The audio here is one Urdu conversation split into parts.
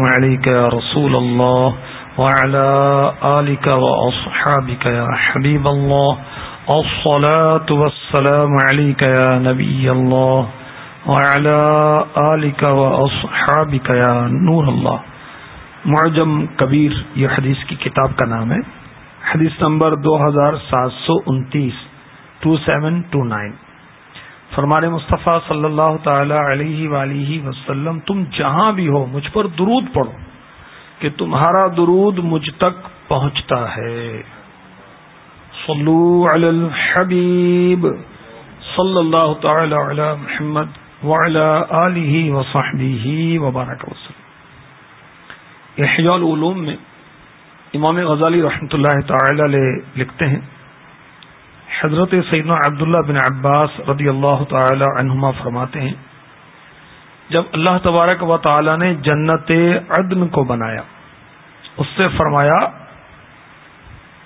عليك يا رسول الله وعلى آلك وأصحابك يا حبيب الله. الصلاة والسلام عليك يا نبي الله وعلى آلك وأصحابك يا نور الله. معجم کبیر، یہ حدیث کی کتاب کا نام ہے. حدیث نمبر دو ہزار سات سو انتیس ٹو سیون ٹو نائن. فرمانے مصطفیٰ صلی اللہ تعالی علیہ ولیہ وسلم، تم جہاں بھی ہو، مجھ پر درود پڑھو کہ تمہارا درود مجھ تک پہنچتا ہے۔ صلو علی الحبیب صلی اللہ تعالی علی محمد وعلی آلہ وصحبہ وبارک وسلم۔ احیاء العلوم میں امام غزالی رحمۃ اللہ تعالی علیہ لکھتے ہیں حضرت سیدنا عبداللہ بن عباس رضی اللہ تعالی عنہما فرماتے ہیں، جب اللہ تبارک و تعالی نے جنت عدن کو بنایا، اس سے فرمایا،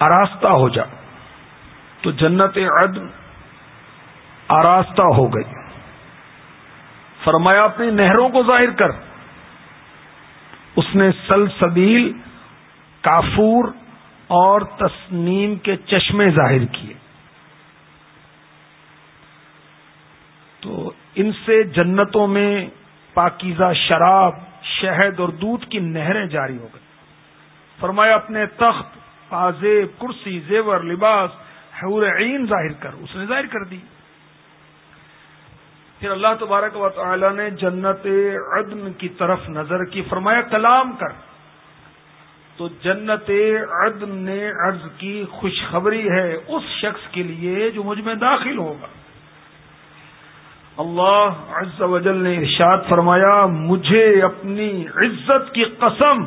آراستہ ہو جا۔ تو جنت عدن آراستہ ہو گئی۔ فرمایا، اپنی نہروں کو ظاہر کر۔ اس نے سلسبیل، کافور اور تسنیم کے چشمے ظاہر کیے تو ان سے جنتوں میں پاکیزہ شراب، شہد اور دودھ کی نہریں جاری ہو گئی فرمایا، اپنے تخت پازیب کرسی، زیور، لباس، حور عین ظاہر کر، اس نے ظاہر کر دی۔ پھر اللہ تبارک و تعالی نے جنت عدن کی طرف نظر کی، فرمایا، کلام کر۔ تو جنت عدن نے عرض کی، خوشخبری ہے اس شخص کے لیے جو مجھ میں داخل ہوگا۔ اللہ عز و جل نے ارشاد فرمایا، مجھے اپنی عزت کی قسم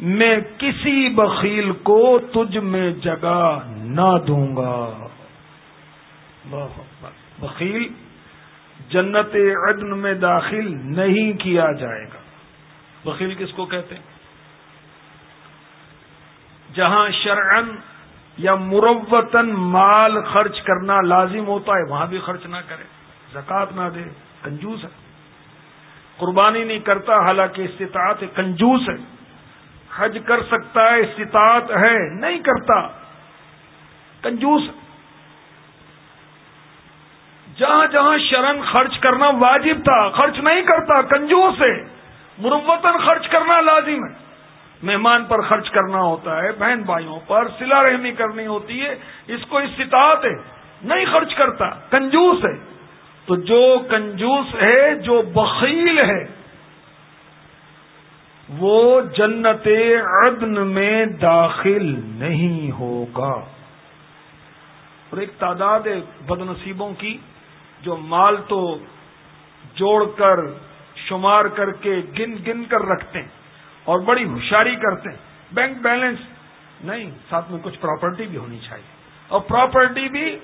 میں کسی بخیل کو تجھ میں جگہ نہ دوں گا۔ بخیل جنت عدن میں داخل نہیں کیا جائے گا۔ بخیل کس کو کہتے ہیں؟ جہاں شرعن یا مروتن مال خرچ کرنا لازم ہوتا ہے، وہاں بھی خرچ نہ کرے۔ زکات نہ دے، کنجوس ہے۔ قربانی نہیں کرتا، حالانکہ استطاعت کنجوس ہے۔ حج کر سکتا ہے، استطاعت ہے، نہیں کرتا، کنجوس جہاں جہاں شرن خرچ کرنا واجب تھا، خرچ نہیں کرتا، کنجوس ہے۔ مروتن خرچ کرنا لازم ہے۔ مہمان پر خرچ کرنا ہوتا ہے، بہن بھائیوں پر سلا رحمی کرنی ہوتی ہے۔ اس کو استطاعت ہے، نہیں خرچ کرتا، کنجوس ہے۔ تو جو کنجوس ہے، جو بخیل ہے، وہ جنت عدن میں داخل نہیں ہوگا۔ اور ایک تعداد ہے بد نصیبوں کی، جو مال تو جوڑ کر، شمار کر کے گن گن کر رکھتے ہیں اور بڑی ہوشیاری کرتے ہیں۔ بینک بیلنس نہیں، ساتھ میں کچھ پراپرٹی بھی ہونی چاہیے۔ اور پراپرٹی بھی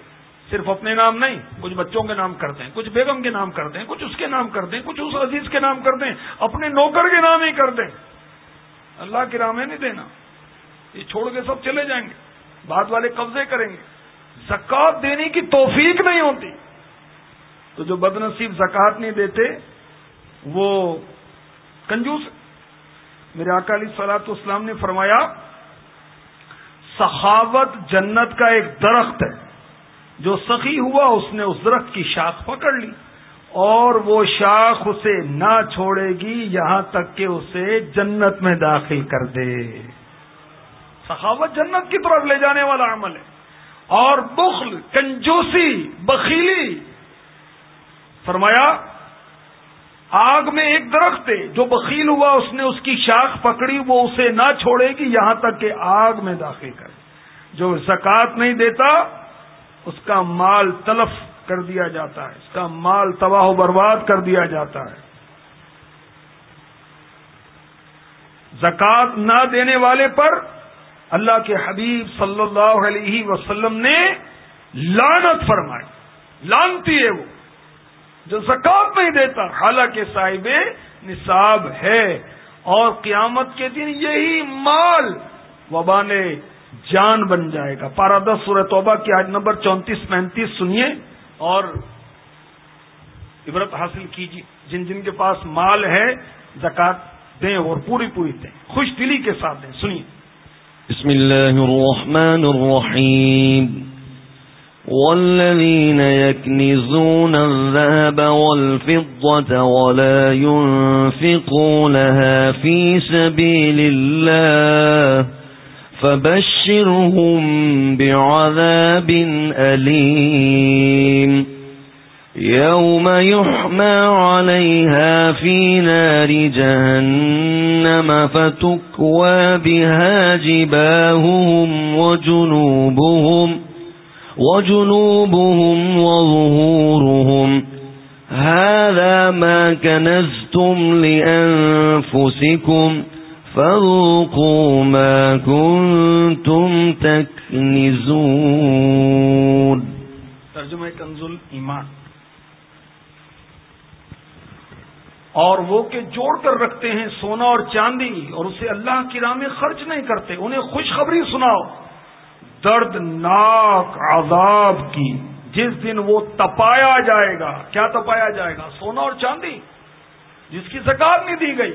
صرف اپنے نام نہیں، کچھ بچوں کے نام کرتے ہیں کچھ بیگم کے نام کرتے ہیں کچھ اس کے نام کرتے ہیں کچھ اس عزیز کے نام کرتے ہیں اپنے نوکر کے نام ہی کرتے ہیں اللہ کے نام ہے نہیں دینا۔ یہ چھوڑ کے سب چلے جائیں گے، بعد والے قبضے کریں گے۔ زکات دینے کی توفیق نہیں ہوتی۔ تو جو بد نصیب زکات نہیں دیتے، وہ کنجوس میرے اکالی سلاط اسلام نے فرمایا، سخاوت جنت کا ایک درخت ہے۔ جو سخی ہوا اس نے اس درخت کی شاخ پکڑ لی اور وہ شاخ اسے نہ چھوڑے گی، یہاں تک کہ اسے جنت میں داخل کر دے۔ سخاوت جنت کی طرف لے جانے والا عمل ہے۔ اور بخل، کنجوسی، بخیلی۔ فرمایا، آگ میں ایک درخت ہے، جو بخیل ہوا، اس نے اس کی شاخ پکڑی، وہ اسے نہ چھوڑے گی، یہاں تک کہ آگ میں داخل کرے جو زکات نہیں دیتا اس کا مال تلف کر دیا جاتا ہے، اس کا مال تباہ و برباد کر دیا جاتا ہے۔ زکات نہ دینے والے پر اللہ کے حبیب صلی اللہ علیہ وسلم نے لانت فرمائی۔ لانتی ہے وہ، جو زکات نہیں دیتا، حالانکہ صاحب نصاب ہے۔ اور قیامت کے دن یہی مال وبا نے جان بن جائے گا۔ پارا دس سورہ توبہ کی آج نمبر چونتیس پینتیس سنیے اور عبرت حاصل کیجیے۔ جن جن کے پاس مال ہے، زکات دیں اور پوری پوری دیں۔ خوش دلی کے ساتھ دیں۔ سنیے۔ بسم اللہ الرحمن الرحیم۔ والذين يكنزون الذهب والفضة ولا ينفقونها في سبيل الله فبشرهم بعذاب أليم. يوم يحمى عليها في نار جهنم فتكوى بها جباههم وجنوبهم وجنوبهم وظهورهم. هذا ما كنزتم لأنفسكم فذوقوا ما كنتم تكنزون. ترجمہ کنزل ایمان. اور وہ کہ جوڑ کر رکھتے ہیں سونا اور چاندی اور اسے اللہ کی راہ میں خرچ نہیں کرتے، انہیں خوشخبری سناؤ۔ دردناک عذاب کی جس دن وہ تپایا جائے گا۔ کیا تپایا جائے گا؟ سونا اور چاندی، جس کی زکات نہیں دی گئی۔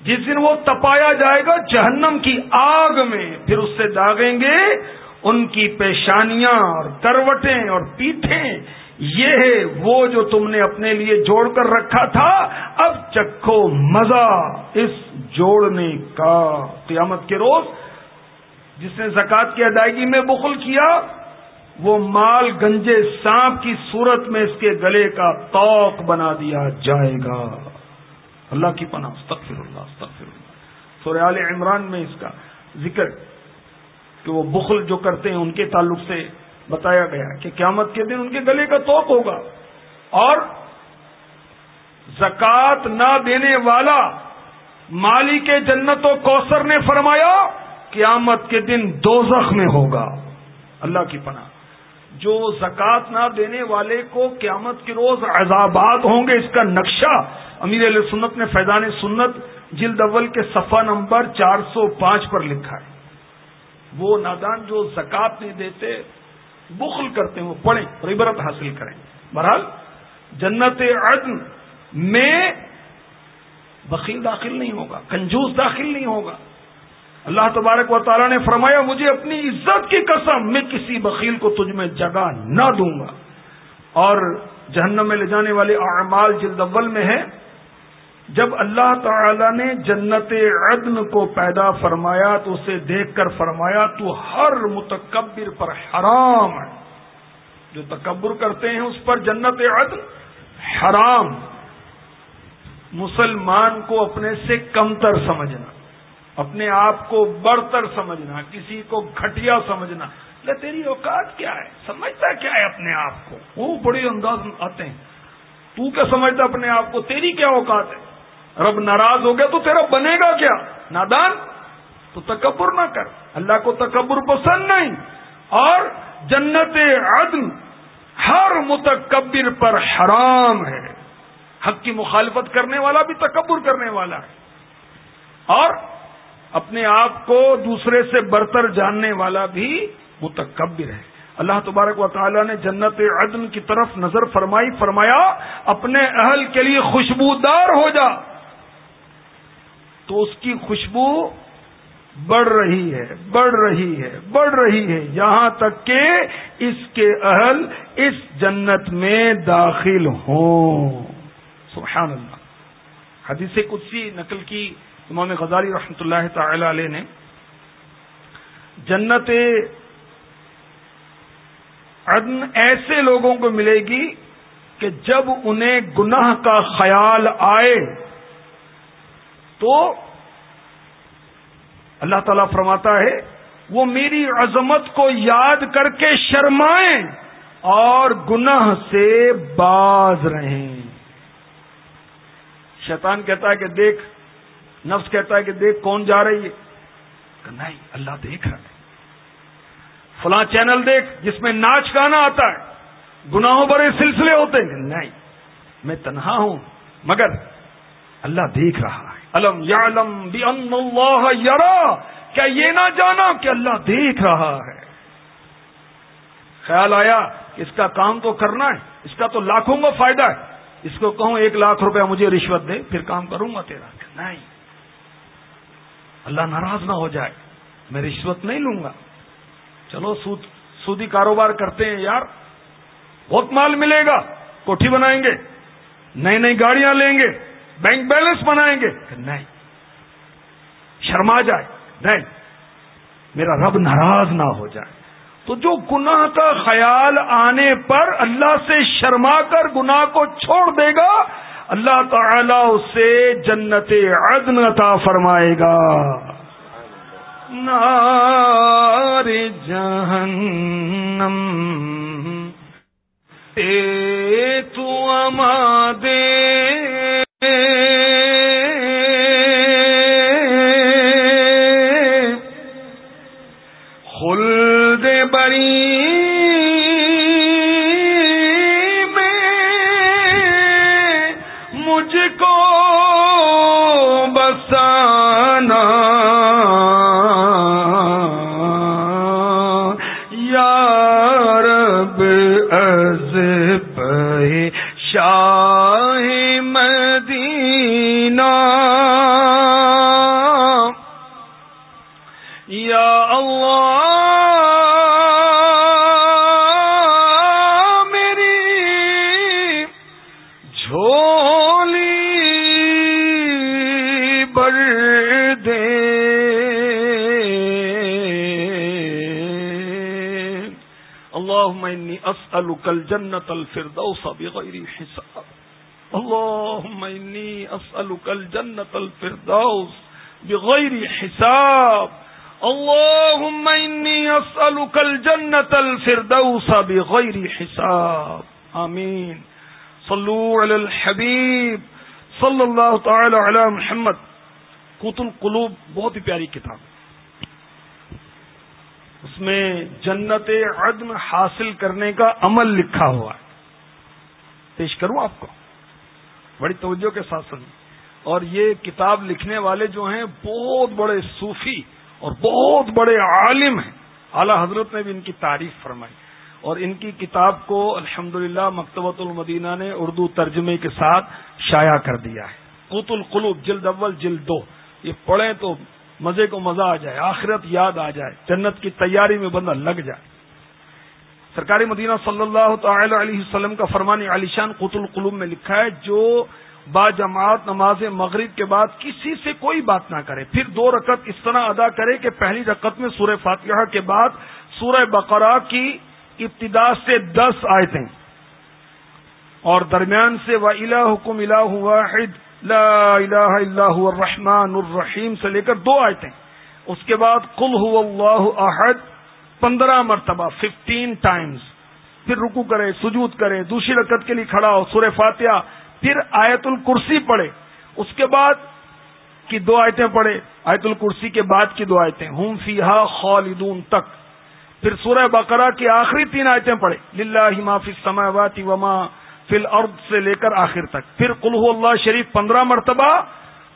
جس دن وہ تپایا جائے گا جہنم کی آگ میں، پھر اس سے داغیں گے، ان کی پیشانیاں اور کروٹیں اور پیٹھیں، یہ ہے وہ جو تم نے اپنے لیے جوڑ کر رکھا تھا، اب چکھو مزہ اس جوڑنے کا۔ قیامت کے روز جس نے زکات کی ادائیگی میں بخل کیا، وہ مال گنجے سانپ کی صورت میں اس کے گلے کا توق بنا دیا جائے گا۔ اللہ کی پناہ، استغفر اللہ استغفر اللہ۔ سوریال عمران میں اس کا ذکر کہ وہ بخل جو کرتے ہیں، ان کے تعلق سے بتایا گیا کہ قیامت کے دن ان کے گلے کا توق ہوگا۔ اور زکات نہ دینے والا مالی کے جنت و کوثر نے فرمایا، قیامت کے دن دو میں ہوگا۔ اللہ کی پناہ۔ جو زکات نہ دینے والے کو قیامت کے روز عذابات ہوں گے، اس کا نقشہ امیر علیہ سنت نے فیضان سنت جلد اول کے صفحہ نمبر چار سو پانچ پر لکھا ہے۔ وہ نادان جو زکات نہیں دیتے، بخل کرتے ہیں، وہ پڑھیں اور عبرت حاصل کریں۔ بہرحال، جنت عدن میں بخیل داخل نہیں ہوگا، کنجوس داخل نہیں ہوگا۔ اللہ تبارک و تعالیٰ نے فرمایا، مجھے اپنی عزت کی قسم، میں کسی بخیل کو تجھ میں جگہ نہ دوں گا۔ اور جہنم میں لے جانے والے اعمال جلد اول میں ہے جب اللہ تعالی نے جنت عدن کو پیدا فرمایا تو اسے دیکھ کر فرمایا تو ہر متکبر پر حرام ہے۔ جو تکبر کرتے ہیں اس پر جنت عدن حرام۔ مسلمان کو اپنے سے کمتر سمجھنا، اپنے آپ کو بڑھتر سمجھنا، کسی کو گھٹیا سمجھنا۔ تیری اوقات کیا ہے؟ سمجھتا کیا ہے اپنے آپ کو؟ وہ بڑے انداز آتے ہیں۔ تو کیا سمجھتا اپنے آپ کو؟ تیری کیا اوقات ہے؟ رب ناراض ہو گیا تو تیرا بنے گا کیا؟ نادان، تو تکبر نہ کر۔ اللہ کو تکبر پسند نہیں۔ اور جنت عدن ہر متکبر پر حرام ہے۔ حق کی مخالفت کرنے والا بھی تکبر کرنے والا ہے۔ اور اپنے آپ کو دوسرے سے برتر جاننے والا بھی متکبر ہے۔ اللہ تبارک و تعالی نے جنت عدن کی طرف نظر فرمائی، فرمایا، اپنے اہل کے لیے خوشبودار ہو جا۔ تو اس کی خوشبو بڑھ رہی ہے، بڑھ رہی ہے، بڑھ رہی ہے۔ یہاں تک کہ اس کے اہل اس جنت میں داخل ہوں۔ سبحان اللہ۔ حدیث قدسی نقل کی امام غزالی رحمۃ اللہ تعالی علیہ نے۔ جنت عدن ایسے لوگوں کو ملے گی کہ جب انہیں گناہ کا خیال آئے تو اللہ تعالی فرماتا ہے، وہ میری عظمت کو یاد کر کے شرمائیں اور گناہ سے باز رہیں۔ شیطان کہتا ہے کہ دیکھ، نفس کہتا ہے کہ دیکھ کون جا رہی ہے۔ کہ نہیں، اللہ دیکھ رہا ہے۔ فلاں چینل دیکھ، جس میں ناچ گانا آتا ہے۔ گناہوں بڑے سلسلے ہوتے ہیں۔ نہیں، میں تنہا ہوں، مگر اللہ دیکھ رہا ہے۔ الم یا اللہ یارا کیا یہ نہ جانا کہ اللہ دیکھ رہا ہے۔ خیال آیا کہ اس کا کام تو کرنا ہے، اس کا تو لاکھوں کا فائدہ ہے۔ اس کو کہوں ایک لاکھ روپیہ مجھے رشوت دے، پھر کام کروں گا تیرا۔ نہیں۔ اللہ ناراض نہ ہو جائے، میں رشوت نہیں لوں گا۔ چلو، سود، سودی کاروبار کرتے ہیں یار۔ بہت مال ملے گا، کوٹھی بنائیں گے، نئی نئی گاڑیاں لیں گے۔ بینک بیلنس بنائیں گے۔ نہیں۔ شرما جائے۔ نہیں۔ میرا رب ناراض نہ ہو جائے۔ تو جو گناہ کا خیال آنے پر اللہ سے شرما کر گناہ کو چھوڑ دے گا اللہ تعالی اسے جنت عدن عطا فرمائے گا۔ نار جہنم اے تو دے اسألك الجنة الفردوس بغير حساب. اللهم إني أسألك الجنة الفردوس بغير حساب. اللهم إني أسألك الجنة الفردوس بغير حساب. آمين. صلوا على الحبيب. صلی اللہ تعالی علی محمد. قوت القلوب، بہت ہی پیاری کتاب ہے۔ اس میں جنت عدن حاصل کرنے کا عمل لکھا ہوا ہے۔ پیش کروں آپ کو۔ بڑی توجہ کے ساتھ سن اور یہ کتاب لکھنے والے جو ہیں، بہت بڑے صوفی اور بہت بڑے عالم ہیں۔ اعلی حضرت نے بھی ان کی تعریف فرمائی۔ اور ان کی کتاب کو الحمد للہ مکتبۃ المدینہ نے اردو ترجمے کے ساتھ شائع کر دیا ہے۔ قوت القلوب، جلد اول، جلد دو۔ یہ پڑھیں تو مزے کو مزہ آ جائے، آخرت یاد آ جائے، جنت کی تیاری میں بندہ لگ جائے۔ سرکاری مدینہ صلی اللہ تعالی علیہ وسلم کا فرمان علیشان قط القلوم میں لکھا ہے، جو با جماعت نماز مغرب کے بعد کسی سے کوئی بات نہ کرے، پھر دو رکعت اس طرح ادا کرے کہ پہلی رکعت میں سورہ فاتحہ کے بعد سورہ بقرہ کی ابتدا سے دس آئے تھے اور درمیان سے و الا حکم الا واحد لا الہ الا هو الرحمن الرحیم سے لے کر دو آیتیں۔ اس کے بعد قل هو اللہ احد، پندرہ مرتبہ ففٹین ٹائمز پھر رکو کرے، سجود کرے، دوسری رکعت کے لیے کھڑا ہو، سورہ فاتحہ۔ پھر آیت الکرسی پڑھے۔ اس کے بعد کی دو آیتیں پڑھے۔ آیت الکرسی کے بعد کی دو آیتیں۔ ہم فیحا خالدون، تک۔ پھر سورہ بقرہ کی آخری تین آیتیں پڑھے۔ للہ معافی سماواتی وما فی الارض سے لے کر آخر تک۔ پھر قلح اللہ شریف پندرہ مرتبہ۔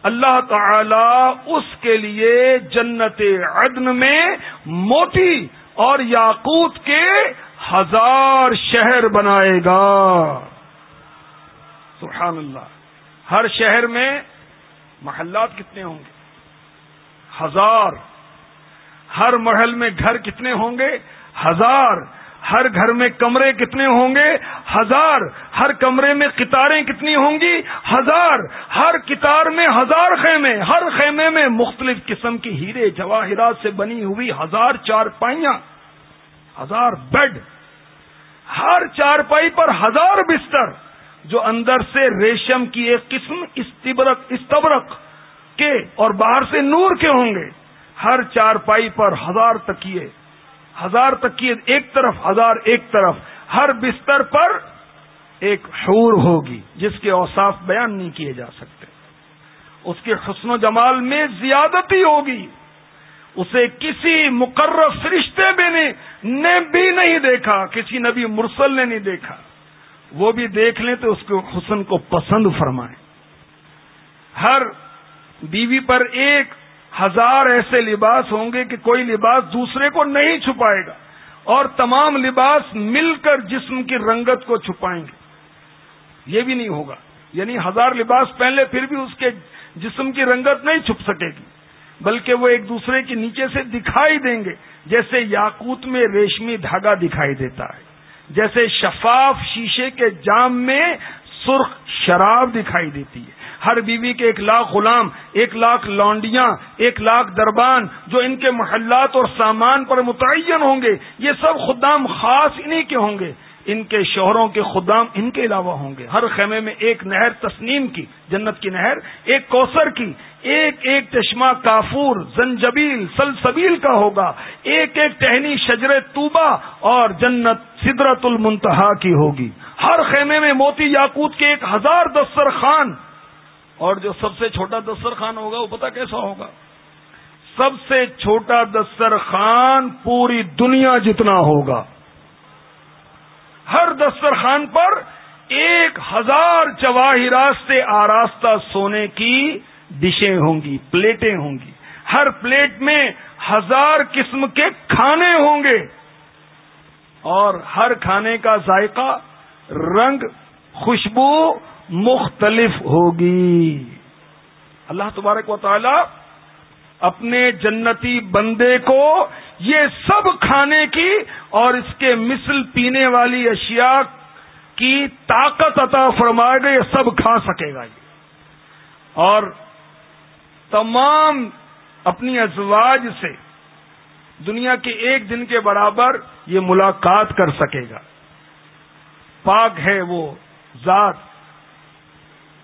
اللہ تعالی اس کے لیے جنت عدن میں موتی اور یاقوت کے ہزار شہر بنائے گا۔ سبحان اللہ۔ ہر شہر میں محلات کتنے ہوں گے؟ ہزار۔ ہر محل میں گھر کتنے ہوں گے؟ ہزار۔ ہر گھر میں کمرے کتنے ہوں گے؟ ہزار۔ ہر کمرے میں کتاریں کتنی ہوں گی؟ ہزار۔ ہر کتار میں ہزار خیمے۔ ہر خیمے میں مختلف قسم کی ہیرے، جواہرات سے بنی ہوئی ہزار چار پائیاں ہزار بیڈ۔ ہر چار پائی پر ہزار بستر، جو اندر سے ریشم کی ایک قسم استبرک استبرک کے اور باہر سے نور کے ہوں گے۔ ہر چار پائی پر ہزار تکیے۔ ہزار تکیے ایک طرف، ہزار ایک طرف، ہر بستر پر ایک حور ہوگی جس کے اوصاف بیان نہیں کیے جا سکتے۔ اس کے حسن و جمال میں زیادتی ہوگی۔ اسے کسی مقرر فرشتے بھی نے بھی نہیں دیکھا، کسی نبی مرسل نے نہیں دیکھا۔ وہ بھی دیکھ لیں تو اس کے حسن کو پسند فرمائیں۔ ہر بیوی پر ایک ہزار ایسے لباس ہوں گے کہ کوئی لباس دوسرے کو نہیں چھپائے گا اور تمام لباس مل کر جسم کی رنگت کو چھپائیں گے۔ یہ بھی نہیں ہوگا۔ یعنی ہزار لباس پہلے پھر بھی اس کے جسم کی رنگت نہیں چھپ سکے گی، بلکہ وہ ایک دوسرے کے نیچے سے دکھائی دیں گے، جیسے یاقوت میں ریشمی دھاگا دکھائی دیتا ہے، جیسے شفاف شیشے کے جام میں سرخ شراب دکھائی دیتی ہے۔ ہر بیوی کے ایک لاکھ غلام، ایک لاکھ لانڈیاں ایک لاکھ دربان جو ان کے محلات اور سامان پر متعین ہوں گے، یہ سب خدام خاص انہی کے ہوں گے۔ ان کے شوہروں کے خدام ان کے علاوہ ہوں گے۔ ہر خیمے میں ایک نہر تسنیم کی، جنت کی نہر، ایک کوثر کی۔ ایک ایک چشمہ کافور، زنجبیل، سلسبیل کا ہوگا۔ ایک ایک ٹہنی شجر توبہ اور جنت سدرت المنتہا کی ہوگی۔ ہر خیمے میں موتی یاقوت کے ایک ہزار دستر خان اور جو سب سے چھوٹا دسترخوان ہوگا وہ پتا کیسا ہوگا؟ سب سے چھوٹا دسترخوان پوری دنیا جتنا ہوگا۔ ہر دسترخوان پر ایک ہزار جواہرات سے آراستہ سونے کی ڈشیں ہوں گی، پلیٹیں ہوں گی۔ ہر پلیٹ میں ہزار قسم کے کھانے ہوں گے۔ اور ہر کھانے کا ذائقہ، رنگ، خوشبو مختلف ہوگی۔ اللہ تبارک و تعالی اپنے جنتی بندے کو یہ سب کھانے کی اور اس کے مثل پینے والی اشیاء کی طاقت عطا فرمائے گا، یہ سب کھا سکے گا یہ۔ اور تمام اپنی ازواج سے دنیا کے ایک دن کے برابر یہ ملاقات کر سکے گا۔ پاک ہے وہ ذات۔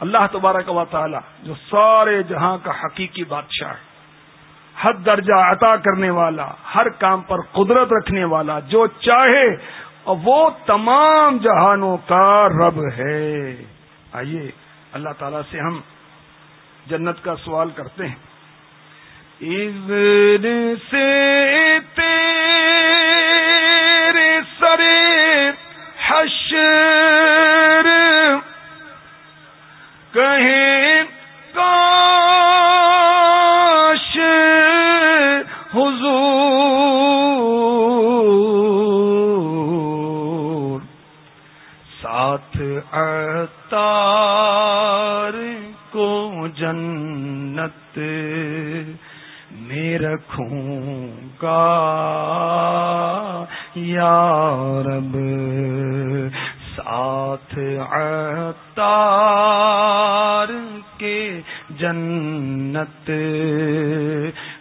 اللہ تبارک و تعالی جو سارے جہاں کا حقیقی بادشاہ ہے، حد درجہ عطا کرنے والا، ہر کام پر قدرت رکھنے والا، جو چاہے وہ تمام جہانوں کا رب ہے۔ آئیے، اللہ تعالی سے ہم جنت کا سوال کرتے ہیں۔ سے تیرے سرے حشر کہیں کاش حضور ساتھ اتار کو جنت میں رکھوں گا یا رب ساتھ عطار کے جنت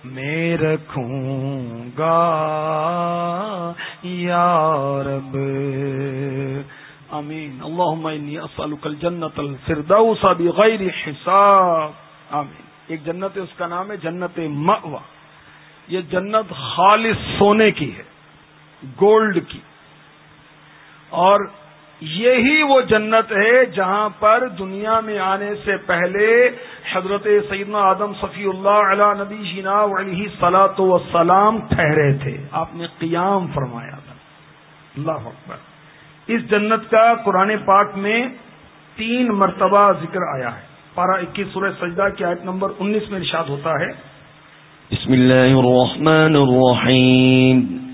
میں رکھوں گا۔ یا رب امین اللہم انی اسألک الجنت الفردوس بغیر حساب۔ آمین۔ ایک جنت ہے، اس کا نام ہے جنت مأوہ یہ جنت خالص سونے کی ہے، گولڈ کی۔ اور یہی وہ جنت ہے جہاں پر دنیا میں آنے سے پہلے حضرت سیدنا آدم صفی اللہ علیہ نبی جینا علیہ سلاۃ وسلام ٹھہرے تھے۔ آپ نے قیام فرمایا تھا۔ اللہ اکبر۔ اس جنت کا قرآن پاک میں تین مرتبہ ذکر آیا ہے۔ پارہ اکیس سورہ سجدہ کی آیت نمبر انیس میں ارشاد ہوتا ہے۔ بسم اللہ الرحمن الرحیم۔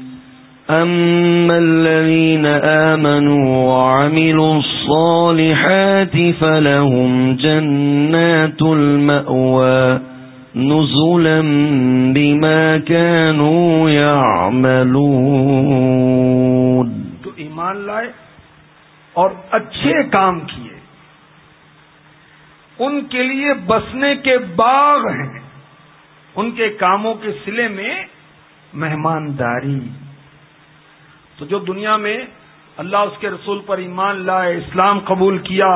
أما الذين آمنوا وعملوا الصالحات فلهم جنات المأوى نزلا بما كانوا يعملون تو ایمان لائے اور اچھے کام کیے۔ ان کے لیے بسنے کے باغ ہیں۔ ان کے کاموں کے سلے میں مہمانداری۔ تو جو دنیا میں اللہ اس کے رسول پر ایمان لائے، اسلام قبول کیا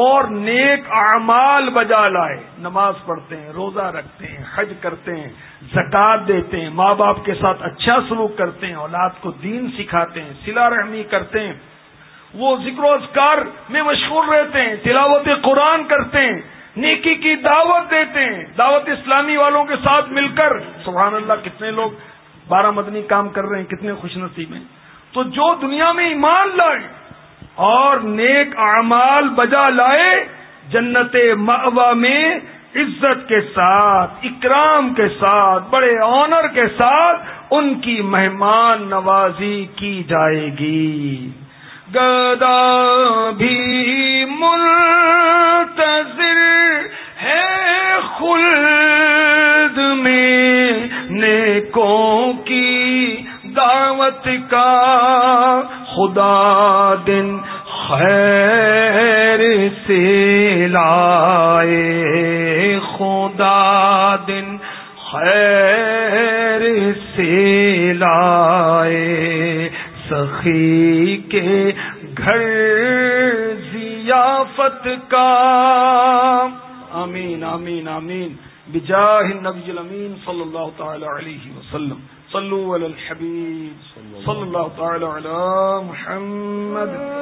اور نیک اعمال بجا لائے، نماز پڑھتے ہیں، روزہ رکھتے ہیں، حج کرتے ہیں زکات دیتے ہیں، ماں باپ کے ساتھ اچھا سلوک کرتے ہیں، اولاد کو دین سکھاتے ہیں سلا رحمی کرتے ہیں، وہ ذکر و اذکار میں مشہور رہتے ہیں، تلاوت قرآن کرتے ہیں، نیکی کی دعوت دیتے ہیں، دعوت اسلامی والوں کے ساتھ مل کر، سبحان اللہ، کتنے لوگ بارہ مدنی کام کر رہے ہیں، کتنے خوش نصیب ہیں۔ تو جو دنیا میں ایمان لائے اور نیک اعمال بجا لائے، جنت مأوا میں عزت کے ساتھ، اکرام کے ساتھ، بڑے آنر کے ساتھ ان کی مہمان نوازی کی جائے گی۔ گدا بھی منتظر ہے خلد میں، نیکوں کی دعوت کا خدا دن خیر سے لائے۔ خدا دن خیر سے لائے۔ سخی کے گھر ضیافت کا۔ آمین آمین آمین۔ بجاہ النبی الامین صلی اللہ تعالی علیہ وسلم۔ صلو علی الحبیب صلی اللہ تعالی علی محمد.